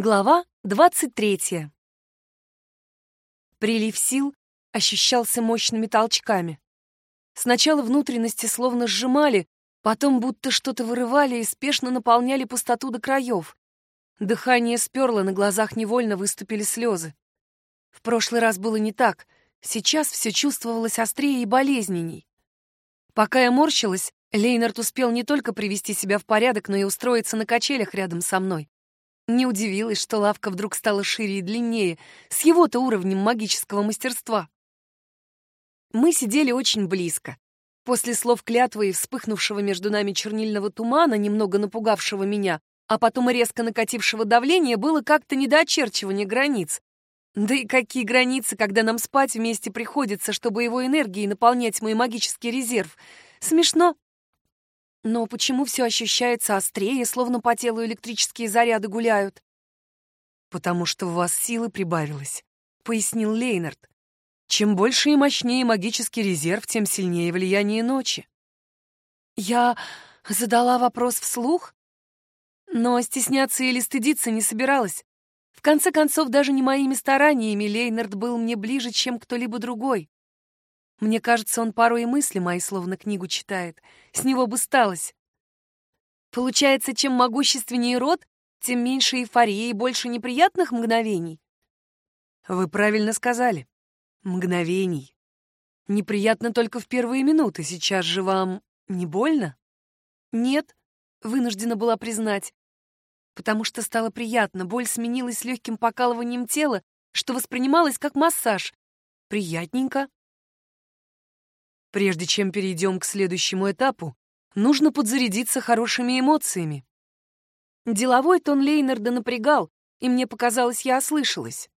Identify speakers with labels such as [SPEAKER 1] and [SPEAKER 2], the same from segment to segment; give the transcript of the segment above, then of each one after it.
[SPEAKER 1] Глава 23. Прилив сил ощущался мощными толчками. Сначала внутренности словно сжимали, потом будто что-то вырывали и спешно наполняли пустоту до краев. Дыхание сперло, на глазах невольно выступили слезы. В прошлый раз было не так, сейчас все чувствовалось острее и болезненней. Пока я морщилась, Лейнард успел не только привести себя в порядок, но и устроиться на качелях рядом со мной. Не удивилась, что лавка вдруг стала шире и длиннее, с его-то уровнем магического мастерства. Мы сидели очень близко. После слов клятвы и вспыхнувшего между нами чернильного тумана, немного напугавшего меня, а потом и резко накатившего давления, было как-то недоочерчивание границ. Да и какие границы, когда нам спать вместе приходится, чтобы его энергией наполнять мой магический резерв? Смешно. Но почему все ощущается острее, словно по телу электрические заряды гуляют? «Потому что в вас силы прибавилось», — пояснил Лейнард. «Чем больше и мощнее магический резерв, тем сильнее влияние ночи». Я задала вопрос вслух, но стесняться или стыдиться не собиралась. В конце концов, даже не моими стараниями Лейнард был мне ближе, чем кто-либо другой. Мне кажется, он порой и мысли мои словно книгу читает. С него бы сталось. Получается, чем могущественнее род, тем меньше эйфории и больше неприятных мгновений. Вы правильно сказали. Мгновений. Неприятно только в первые минуты. Сейчас же вам не больно? Нет, вынуждена была признать. Потому что стало приятно. Боль сменилась легким покалыванием тела, что воспринималось как массаж. Приятненько. Прежде чем перейдем к следующему этапу, нужно подзарядиться хорошими эмоциями. Деловой тон Лейнарда напрягал, и мне показалось, я ослышалась.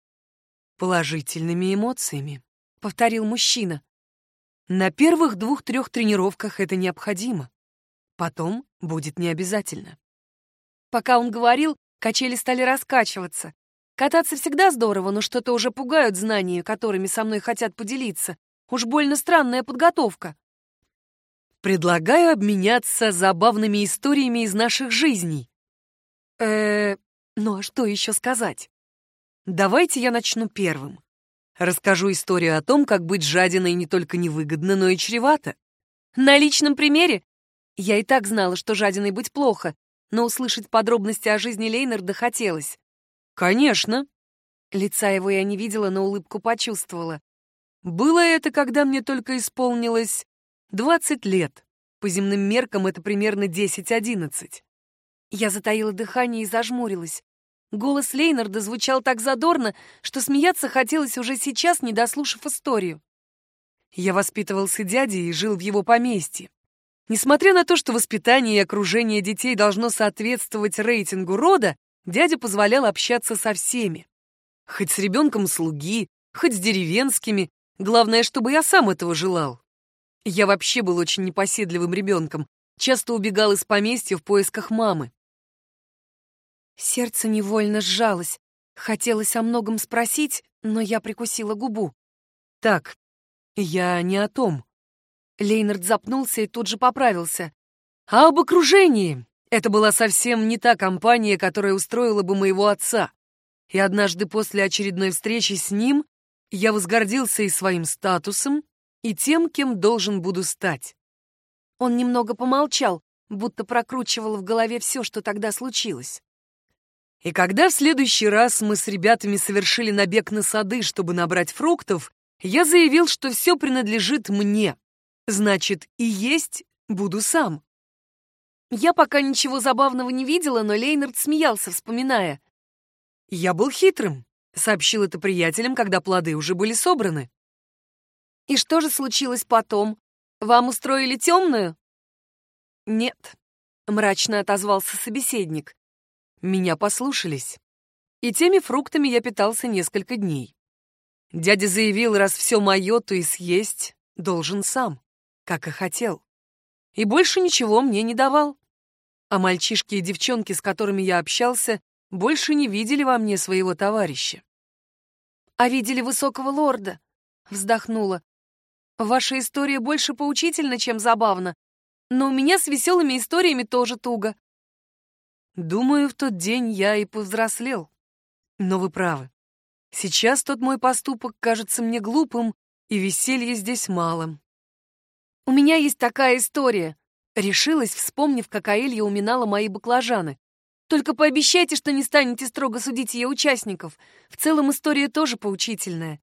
[SPEAKER 1] «Положительными эмоциями», — повторил мужчина. «На первых двух-трех тренировках это необходимо. Потом будет необязательно». Пока он говорил, качели стали раскачиваться. Кататься всегда здорово, но что-то уже пугают знания, которыми со мной хотят поделиться. Уж больно странная подготовка. Предлагаю обменяться забавными историями из наших жизней. Э, ну а что еще сказать? Давайте я начну первым. Расскажу историю о том, как быть жадиной не только невыгодно, но и чревато. На личном примере? Я и так знала, что жадиной быть плохо, но услышать подробности о жизни Лейнарда хотелось. Конечно. Лица его я не видела, но улыбку почувствовала. Было это, когда мне только исполнилось 20 лет. По земным меркам это примерно 10-11. Я затаила дыхание и зажмурилась. Голос Лейнарда звучал так задорно, что смеяться хотелось уже сейчас, не дослушав историю. Я воспитывался дядей и жил в его поместье. Несмотря на то, что воспитание и окружение детей должно соответствовать рейтингу рода, дядя позволял общаться со всеми. Хоть с ребенком слуги, хоть с деревенскими, Главное, чтобы я сам этого желал. Я вообще был очень непоседливым ребенком, часто убегал из поместья в поисках мамы. Сердце невольно сжалось. Хотелось о многом спросить, но я прикусила губу. «Так, я не о том». Лейнард запнулся и тут же поправился. «А об окружении. Это была совсем не та компания, которая устроила бы моего отца. И однажды после очередной встречи с ним я возгордился и своим статусом, и тем, кем должен буду стать. Он немного помолчал, будто прокручивал в голове все, что тогда случилось. И когда в следующий раз мы с ребятами совершили набег на сады, чтобы набрать фруктов, я заявил, что все принадлежит мне. Значит, и есть буду сам. Я пока ничего забавного не видела, но Лейнард смеялся, вспоминая. Я был хитрым. Сообщил это приятелям, когда плоды уже были собраны. «И что же случилось потом? Вам устроили темную?» «Нет», — мрачно отозвался собеседник. «Меня послушались. И теми фруктами я питался несколько дней. Дядя заявил, раз все мое, то и съесть должен сам, как и хотел. И больше ничего мне не давал. А мальчишки и девчонки, с которыми я общался, больше не видели во мне своего товарища. «А видели высокого лорда?» — вздохнула. «Ваша история больше поучительна, чем забавна, но у меня с веселыми историями тоже туго». «Думаю, в тот день я и повзрослел», Но вы правы. Сейчас тот мой поступок кажется мне глупым, и веселья здесь малым. У меня есть такая история. Решилась, вспомнив, как Аэлья уминала мои баклажаны. Только пообещайте, что не станете строго судить ее участников. В целом история тоже поучительная.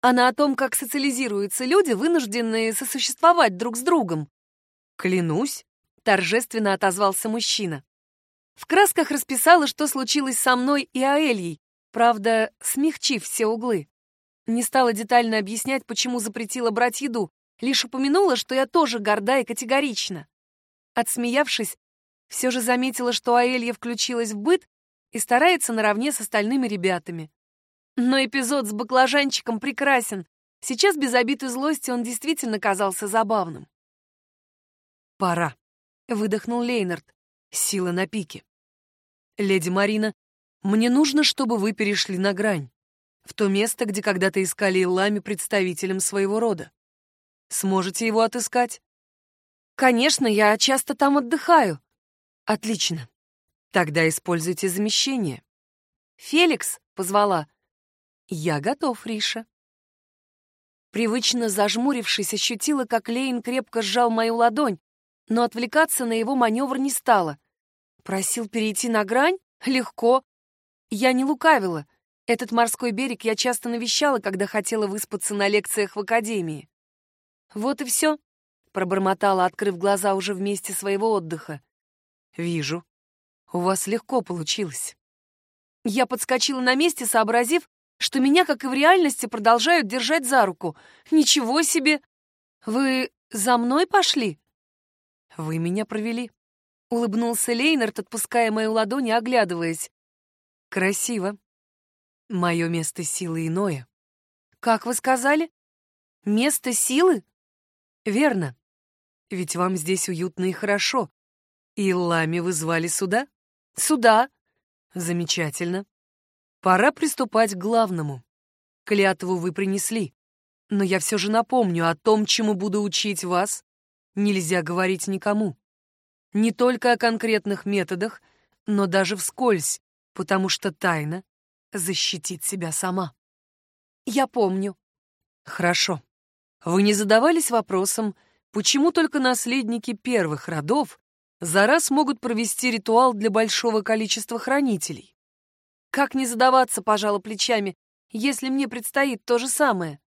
[SPEAKER 1] Она о том, как социализируются люди, вынужденные сосуществовать друг с другом. Клянусь, торжественно отозвался мужчина. В красках расписала, что случилось со мной и Аэльей, правда, смягчив все углы. Не стала детально объяснять, почему запретила брать еду, лишь упомянула, что я тоже горда и категорична. Отсмеявшись, все же заметила, что Аэлья включилась в быт и старается наравне с остальными ребятами. Но эпизод с баклажанчиком прекрасен. Сейчас без обид и злости он действительно казался забавным. «Пора», — выдохнул Лейнард. Сила на пике. «Леди Марина, мне нужно, чтобы вы перешли на грань, в то место, где когда-то искали Илами представителем своего рода. Сможете его отыскать?» «Конечно, я часто там отдыхаю». «Отлично. Тогда используйте замещение». «Феликс», — позвала. «Я готов, Риша». Привычно зажмурившись, ощутила, как Лейн крепко сжал мою ладонь, но отвлекаться на его маневр не стала. Просил перейти на грань? Легко. Я не лукавила. Этот морской берег я часто навещала, когда хотела выспаться на лекциях в академии. Вот и все, пробормотала, открыв глаза уже в месте своего отдыха. Вижу. У вас легко получилось. Я подскочила на месте, сообразив, что меня, как и в реальности, продолжают держать за руку. Ничего себе! Вы за мной пошли? Вы меня провели. Улыбнулся Лейнард, отпуская мою ладонь и оглядываясь. Красиво. Мое место силы иное. Как вы сказали? Место силы? Верно. Ведь вам здесь уютно и хорошо. И Лами вы звали сюда? Сюда. Замечательно. Пора приступать к главному. Клятву вы принесли. Но я все же напомню о том, чему буду учить вас, нельзя говорить никому. Не только о конкретных методах, но даже вскользь, потому что тайна защитит себя сама. Я помню. Хорошо. Вы не задавались вопросом, почему только наследники первых родов за раз могут провести ритуал для большого количества хранителей? Как не задаваться, пожала плечами, если мне предстоит то же самое?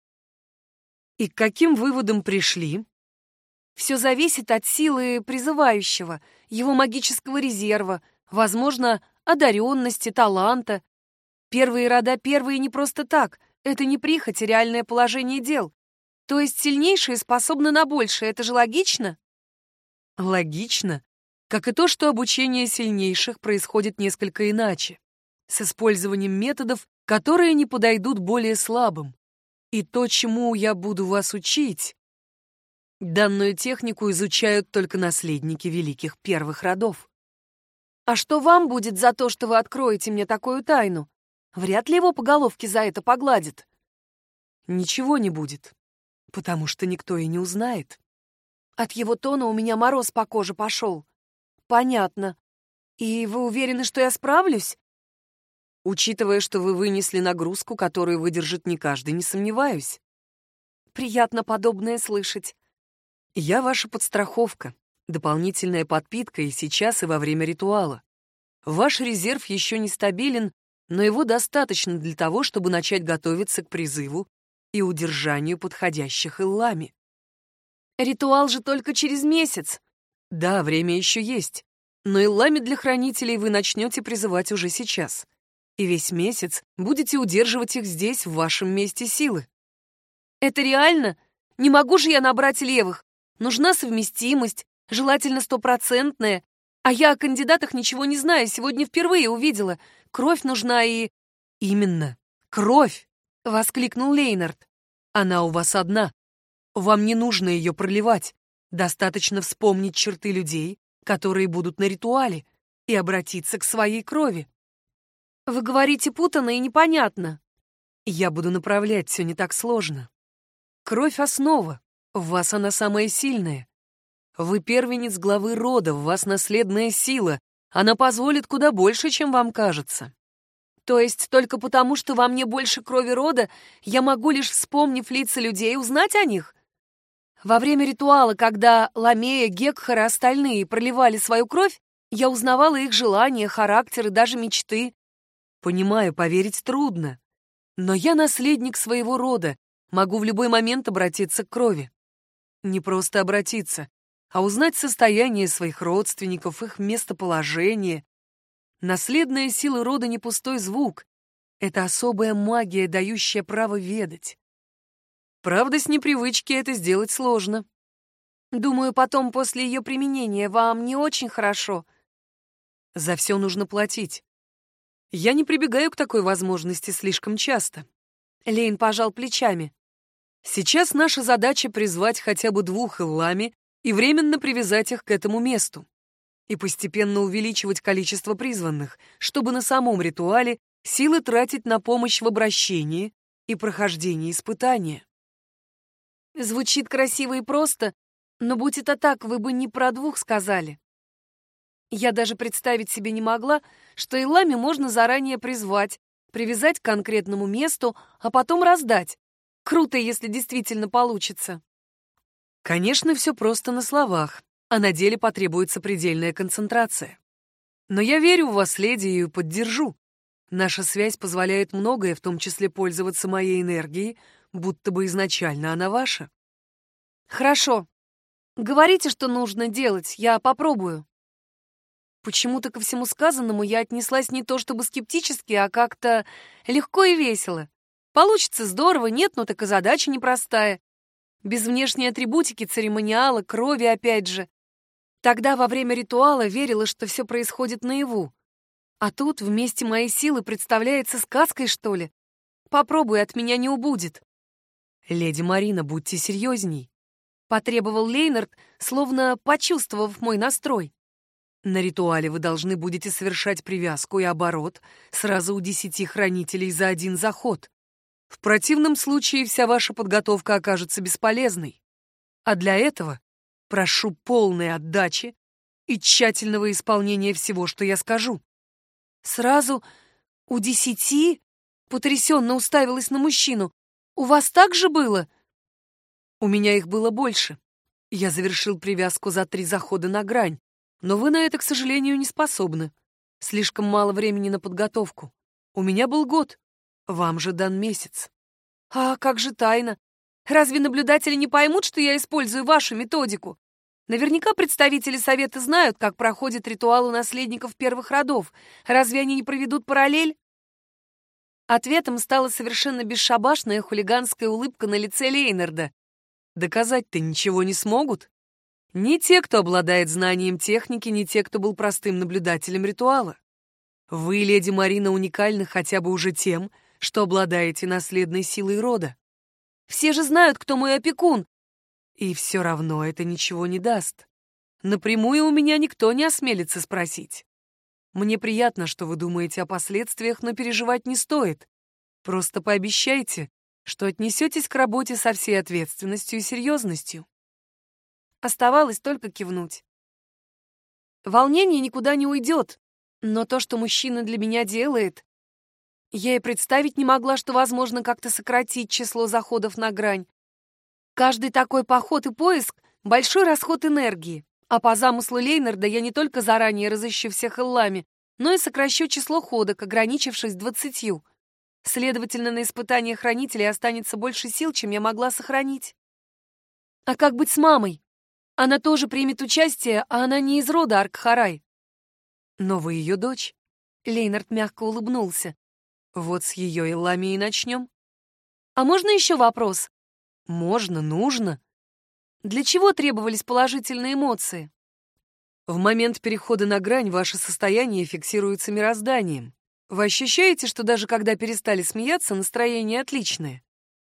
[SPEAKER 1] И к каким выводам пришли? Все зависит от силы призывающего, его магического резерва, возможно, одаренности, таланта. Первые рода первые не просто так, это не прихоть, а реальное положение дел. То есть сильнейшие способны на большее, это же логично? Логично, как и то, что обучение сильнейших происходит несколько иначе, с использованием методов, которые не подойдут более слабым. И то, чему я буду вас учить, Данную технику изучают только наследники великих первых родов. А что вам будет за то, что вы откроете мне такую тайну? Вряд ли его по головке за это погладит. Ничего не будет, потому что никто и не узнает. От его тона у меня мороз по коже пошел. Понятно. И вы уверены, что я справлюсь? Учитывая, что вы вынесли нагрузку, которую выдержит не каждый, не сомневаюсь. Приятно подобное слышать. Я ваша подстраховка, дополнительная подпитка и сейчас, и во время ритуала. Ваш резерв еще не стабилен, но его достаточно для того, чтобы начать готовиться к призыву и удержанию подходящих Иллами. Ритуал же только через месяц. Да, время еще есть. Но Иллами для хранителей вы начнете призывать уже сейчас. И весь месяц будете удерживать их здесь, в вашем месте силы. Это реально? Не могу же я набрать левых? Нужна совместимость, желательно стопроцентная. А я о кандидатах ничего не знаю, сегодня впервые увидела. Кровь нужна и... Именно, кровь! Воскликнул Лейнард. Она у вас одна. Вам не нужно ее проливать. Достаточно вспомнить черты людей, которые будут на ритуале, и обратиться к своей крови. Вы говорите путано и непонятно. Я буду направлять, все не так сложно. Кровь — основа. В вас она самая сильная. Вы первенец главы рода, в вас наследная сила. Она позволит куда больше, чем вам кажется. То есть только потому, что во мне больше крови рода, я могу лишь вспомнив лица людей, узнать о них? Во время ритуала, когда Ламея, Гекхар и остальные проливали свою кровь, я узнавала их желания, характеры, даже мечты. Понимаю, поверить трудно. Но я наследник своего рода, могу в любой момент обратиться к крови. Не просто обратиться, а узнать состояние своих родственников, их местоположение. Наследная сила рода не пустой звук. Это особая магия, дающая право ведать. Правда, с непривычки это сделать сложно. Думаю, потом, после ее применения, вам не очень хорошо. За все нужно платить. Я не прибегаю к такой возможности слишком часто. Лейн пожал плечами. Сейчас наша задача призвать хотя бы двух Иллами и временно привязать их к этому месту. И постепенно увеличивать количество призванных, чтобы на самом ритуале силы тратить на помощь в обращении и прохождении испытания. Звучит красиво и просто, но будь это так, вы бы не про двух сказали. Я даже представить себе не могла, что Илами можно заранее призвать, привязать к конкретному месту, а потом раздать. Круто, если действительно получится. Конечно, все просто на словах, а на деле потребуется предельная концентрация. Но я верю в вас, леди, и поддержу. Наша связь позволяет многое, в том числе пользоваться моей энергией, будто бы изначально она ваша. Хорошо. Говорите, что нужно делать, я попробую. Почему-то ко всему сказанному я отнеслась не то чтобы скептически, а как-то легко и весело. Получится здорово, нет, но так и задача непростая. Без внешней атрибутики, церемониала, крови опять же. Тогда во время ритуала верила, что все происходит наяву. А тут вместе моей силы представляется сказкой, что ли? Попробуй, от меня не убудет. Леди Марина, будьте серьезней. Потребовал Лейнард, словно почувствовав мой настрой. На ритуале вы должны будете совершать привязку и оборот сразу у десяти хранителей за один заход. В противном случае вся ваша подготовка окажется бесполезной. А для этого прошу полной отдачи и тщательного исполнения всего, что я скажу. Сразу у десяти потрясенно уставилась на мужчину. У вас так же было? У меня их было больше. Я завершил привязку за три захода на грань. Но вы на это, к сожалению, не способны. Слишком мало времени на подготовку. У меня был год. Вам же дан месяц. А как же тайна? Разве наблюдатели не поймут, что я использую вашу методику? Наверняка представители совета знают, как проходит ритуал у наследников первых родов. Разве они не проведут параллель? Ответом стала совершенно бесшабашная хулиганская улыбка на лице Лейнарда. Доказать-то ничего не смогут. Ни те, кто обладает знанием техники, ни те, кто был простым наблюдателем ритуала. Вы, леди Марина, уникальны хотя бы уже тем, что обладаете наследной силой рода. Все же знают, кто мой опекун. И все равно это ничего не даст. Напрямую у меня никто не осмелится спросить. Мне приятно, что вы думаете о последствиях, но переживать не стоит. Просто пообещайте, что отнесетесь к работе со всей ответственностью и серьезностью. Оставалось только кивнуть. Волнение никуда не уйдет, но то, что мужчина для меня делает... Я и представить не могла, что возможно как-то сократить число заходов на грань. Каждый такой поход и поиск — большой расход энергии. А по замыслу Лейнарда я не только заранее разыщу всех Эллами, но и сокращу число ходок, ограничившись двадцатью. Следовательно, на испытание хранителей останется больше сил, чем я могла сохранить. А как быть с мамой? Она тоже примет участие, а она не из рода Аркхарай. Но вы ее дочь. Лейнард мягко улыбнулся. Вот с ее Илами и начнем. А можно еще вопрос? Можно, нужно. Для чего требовались положительные эмоции? В момент перехода на грань ваше состояние фиксируется мирозданием. Вы ощущаете, что даже когда перестали смеяться, настроение отличное?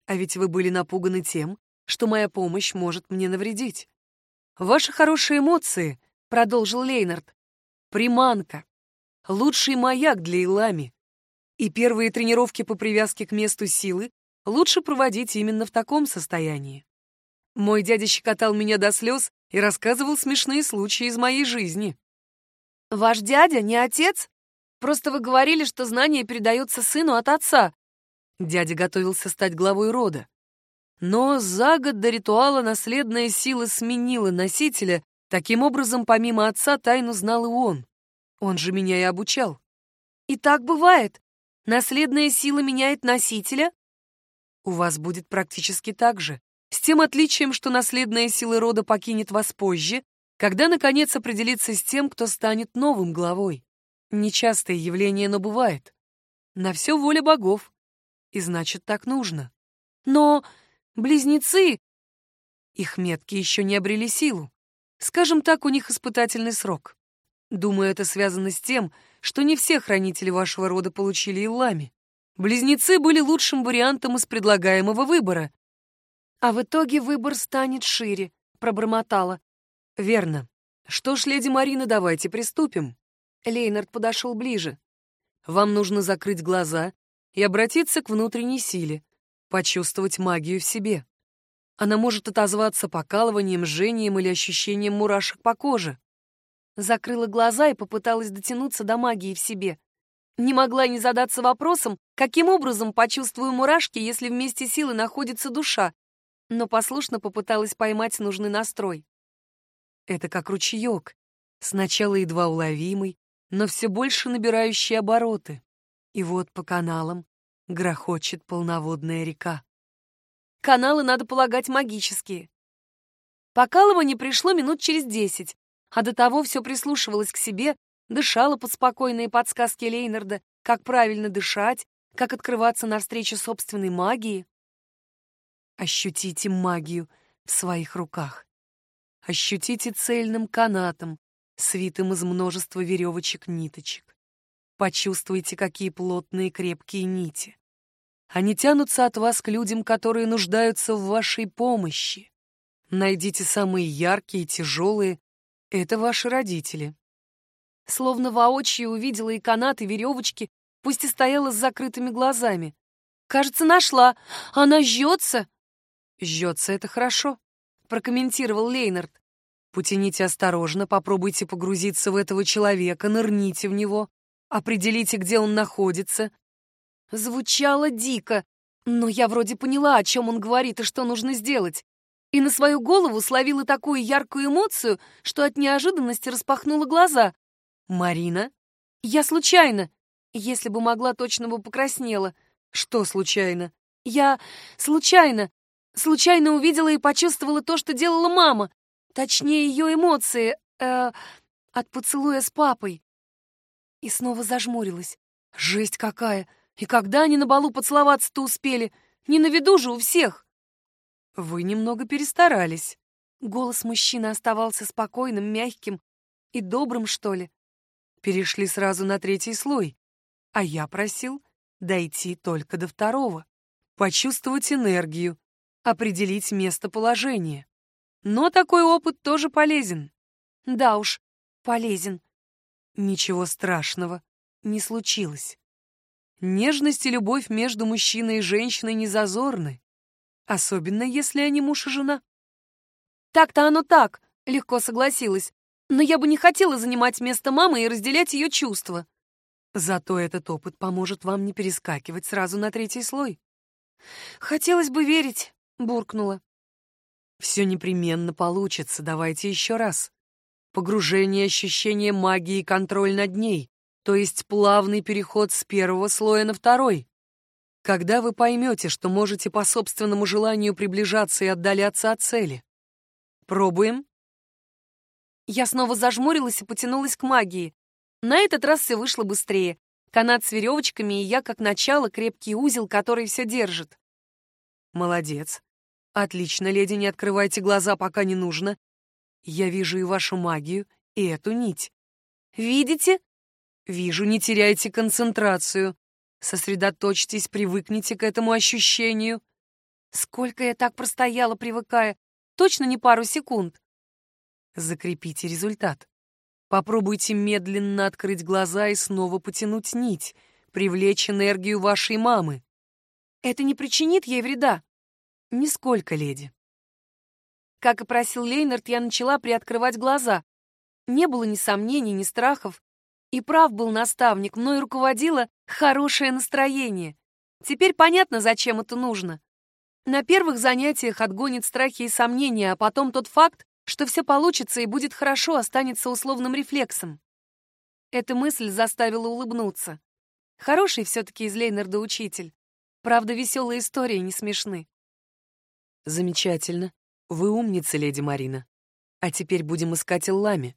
[SPEAKER 1] А ведь вы были напуганы тем, что моя помощь может мне навредить. Ваши хорошие эмоции, продолжил Лейнард, приманка, лучший маяк для Илами. И первые тренировки по привязке к месту силы лучше проводить именно в таком состоянии. Мой дядя щекотал меня до слез и рассказывал смешные случаи из моей жизни. «Ваш дядя не отец?» Просто вы говорили, что знание передается сыну от отца. Дядя готовился стать главой рода. Но за год до ритуала наследная сила сменила носителя, таким образом, помимо отца, тайну знал и он. Он же меня и обучал. И так бывает. Наследная сила меняет носителя? У вас будет практически так же. С тем отличием, что наследная сила рода покинет вас позже, когда, наконец, определится с тем, кто станет новым главой. Нечастое явление, но бывает. На все воля богов. И значит, так нужно. Но близнецы... Их метки еще не обрели силу. Скажем так, у них испытательный срок. Думаю, это связано с тем, что не все хранители вашего рода получили Иллами. Близнецы были лучшим вариантом из предлагаемого выбора. А в итоге выбор станет шире, пробормотала. Верно. Что ж, леди Марина, давайте приступим. Лейнард подошел ближе. Вам нужно закрыть глаза и обратиться к внутренней силе, почувствовать магию в себе. Она может отозваться покалыванием, жжением или ощущением мурашек по коже. Закрыла глаза и попыталась дотянуться до магии в себе. Не могла не задаться вопросом, каким образом почувствую мурашки, если вместе силы находится душа, но послушно попыталась поймать нужный настрой. Это как ручеек, сначала едва уловимый, но все больше набирающий обороты. И вот по каналам грохочет полноводная река. Каналы, надо полагать, магические. Покалывание пришло минут через десять, а до того все прислушивалось к себе, дышала под спокойные подсказки Лейнарда, как правильно дышать, как открываться навстречу собственной магии. Ощутите магию в своих руках. Ощутите цельным канатом, свитым из множества веревочек-ниточек. Почувствуйте, какие плотные крепкие нити. Они тянутся от вас к людям, которые нуждаются в вашей помощи. Найдите самые яркие и тяжелые, это ваши родители. Словно воочию увидела и канаты, и веревочки, пусть и стояла с закрытыми глазами. Кажется, нашла. Она жжется. Жжется — это хорошо, прокомментировал Лейнард. Потяните осторожно, попробуйте погрузиться в этого человека, нырните в него, определите, где он находится. Звучало дико, но я вроде поняла, о чем он говорит и что нужно сделать и на свою голову словила такую яркую эмоцию, что от неожиданности распахнула глаза. «Марина?» «Я случайно. Если бы могла, точно бы покраснела». «Что случайно?» «Я случайно. Случайно увидела и почувствовала то, что делала мама. Точнее, ее эмоции. Э, от поцелуя с папой». И снова зажмурилась. «Жесть какая! И когда они на балу поцеловаться-то успели? Не на виду же у всех!» «Вы немного перестарались». Голос мужчины оставался спокойным, мягким и добрым, что ли. Перешли сразу на третий слой, а я просил дойти только до второго, почувствовать энергию, определить местоположение. Но такой опыт тоже полезен. Да уж, полезен. Ничего страшного не случилось. Нежность и любовь между мужчиной и женщиной не зазорны. Особенно, если они муж и жена. Так-то оно так, легко согласилась. Но я бы не хотела занимать место мамы и разделять ее чувства. Зато этот опыт поможет вам не перескакивать сразу на третий слой. Хотелось бы верить, буркнула. Все непременно получится, давайте еще раз. Погружение ощущения магии и контроль над ней, то есть плавный переход с первого слоя на второй. Когда вы поймете, что можете по собственному желанию приближаться и отдаляться от цели? Пробуем? Я снова зажмурилась и потянулась к магии. На этот раз все вышло быстрее. Канат с веревочками, и я, как начало, крепкий узел, который все держит. Молодец. Отлично, леди, не открывайте глаза, пока не нужно. Я вижу и вашу магию, и эту нить. Видите? Вижу, не теряйте концентрацию. Сосредоточьтесь, привыкните к этому ощущению. Сколько я так простояла, привыкая? Точно не пару секунд. Закрепите результат. Попробуйте медленно открыть глаза и снова потянуть нить, привлечь энергию вашей мамы. Это не причинит ей вреда? Нисколько, леди. Как и просил Лейнард, я начала приоткрывать глаза. Не было ни сомнений, ни страхов. И прав был наставник, мной руководило хорошее настроение. Теперь понятно, зачем это нужно. На первых занятиях отгонит страхи и сомнения, а потом тот факт, что все получится и будет хорошо, останется условным рефлексом. Эта мысль заставила улыбнуться. Хороший все-таки из Лейнарда учитель. Правда, веселые истории не смешны.
[SPEAKER 2] Замечательно. Вы умница, леди Марина. А теперь будем искать Эллами.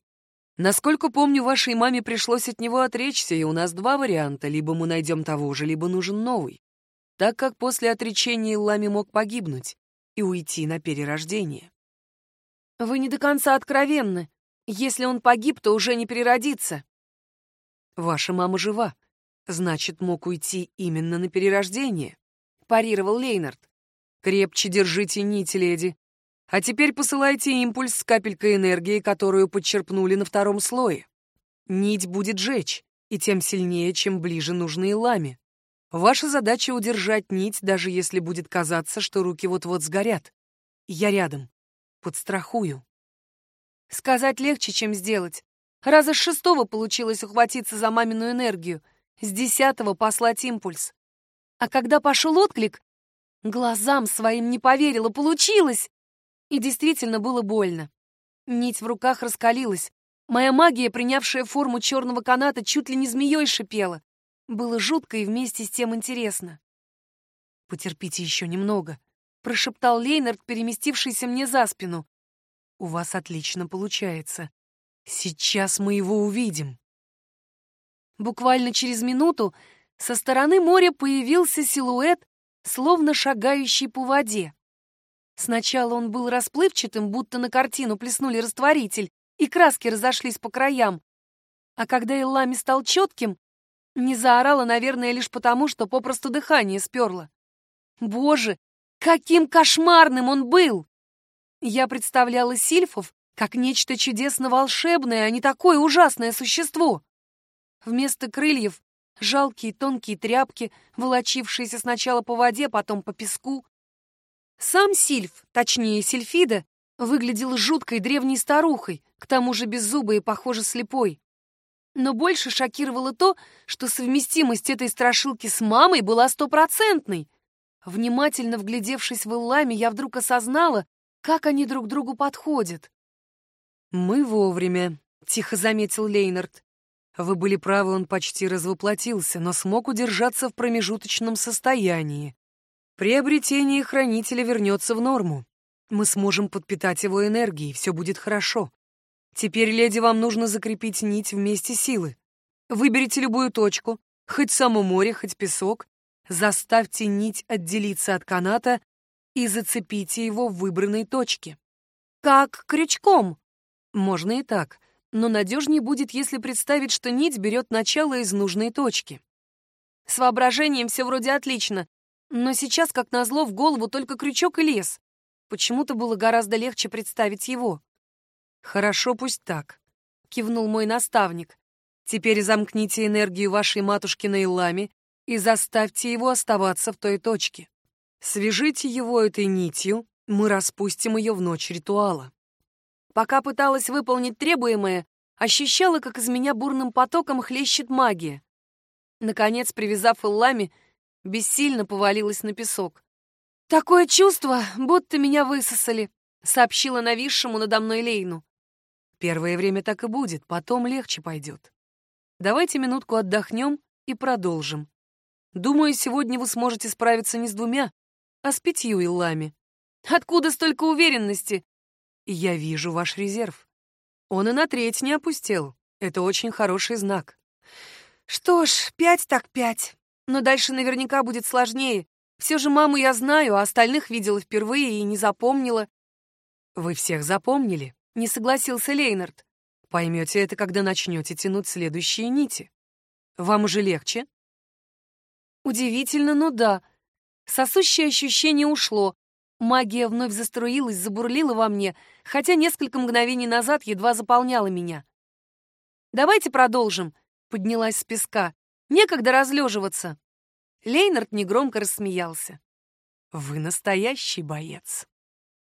[SPEAKER 2] Насколько помню, вашей маме пришлось от него отречься, и у нас два варианта. Либо мы найдем того же, либо нужен новый. Так как после отречения Эллами мог погибнуть и уйти на перерождение.
[SPEAKER 1] Вы не до конца откровенны. Если он погиб, то уже не переродится.
[SPEAKER 2] Ваша мама жива. Значит, мог уйти именно на перерождение, парировал Лейнард. Крепче держите нить, леди. А теперь посылайте импульс с капелькой энергии, которую подчерпнули на втором слое. Нить будет жечь, и тем сильнее, чем ближе нужны лами. Ваша задача — удержать нить, даже если будет казаться, что руки вот-вот сгорят. Я рядом. Подстрахую.
[SPEAKER 1] Сказать легче, чем сделать. Раза с шестого получилось ухватиться за мамину энергию, с десятого послать импульс. А когда пошел отклик, глазам своим не поверила, получилось! И действительно было больно. Нить в руках раскалилась. Моя магия, принявшая форму черного каната, чуть ли не змеей шипела. Было жутко и вместе с тем интересно.
[SPEAKER 2] «Потерпите еще немного», — прошептал Лейнард, переместившийся мне за спину. «У вас отлично получается. Сейчас мы его увидим».
[SPEAKER 1] Буквально через минуту со стороны моря появился силуэт, словно шагающий по воде. Сначала он был расплывчатым, будто на картину плеснули растворитель, и краски разошлись по краям. А когда Эллами стал четким, не заорала, наверное, лишь потому, что попросту дыхание сперло. Боже, каким кошмарным он был! Я представляла сильфов как нечто чудесно-волшебное, а не такое ужасное существо. Вместо крыльев — жалкие тонкие тряпки, волочившиеся сначала по воде, потом по песку. Сам Сильф, точнее Сильфида, выглядел жуткой древней старухой, к тому же беззубой и, похоже, слепой. Но больше шокировало то, что совместимость этой страшилки с мамой была стопроцентной. Внимательно вглядевшись в Эллами, я вдруг осознала, как они друг другу подходят.
[SPEAKER 2] «Мы вовремя», — тихо заметил Лейнард. «Вы были правы, он почти развоплотился, но смог удержаться в промежуточном состоянии. Приобретение хранителя вернется в норму. Мы сможем подпитать его энергией, все будет хорошо. Теперь, леди, вам нужно закрепить нить вместе силы. Выберите любую точку, хоть само море, хоть песок, заставьте нить отделиться от каната и зацепите его в выбранной точке.
[SPEAKER 1] Как крючком.
[SPEAKER 2] Можно и так, но надежнее будет, если представить, что нить берет начало из нужной точки.
[SPEAKER 1] С воображением все вроде отлично, но сейчас, как назло, в голову только крючок и лес. Почему-то было гораздо легче представить его.
[SPEAKER 2] «Хорошо, пусть так», — кивнул мой наставник. «Теперь замкните энергию вашей матушки на Иламе и заставьте его оставаться в той точке. Свяжите его этой нитью, мы распустим ее в ночь ритуала».
[SPEAKER 1] Пока пыталась выполнить требуемое, ощущала, как из меня бурным потоком хлещет магия. Наконец, привязав Иллами, бессильно повалилась на песок. «Такое чувство, будто меня высосали», — сообщила нависшему надо мной Лейну.
[SPEAKER 2] «Первое время так и будет, потом легче пойдет. Давайте минутку отдохнем и продолжим. Думаю, сегодня вы сможете справиться не с двумя, а с пятью Иллами».
[SPEAKER 1] «Откуда столько уверенности?»
[SPEAKER 2] «Я вижу ваш резерв. Он и на треть не опустел. Это очень хороший знак».
[SPEAKER 1] «Что ж, пять так пять. Но дальше наверняка будет сложнее. Все же маму я знаю, а остальных видела впервые и не запомнила.
[SPEAKER 2] Вы всех запомнили? Не согласился Лейнард. Поймете это, когда начнете тянуть следующие нити. Вам уже легче?
[SPEAKER 1] Удивительно, но да. Сосущее ощущение ушло. Магия вновь заструилась, забурлила во мне, хотя несколько мгновений назад едва заполняла меня. «Давайте продолжим», — поднялась с песка. Некогда разлеживаться. Лейнард негромко рассмеялся.
[SPEAKER 2] Вы настоящий боец.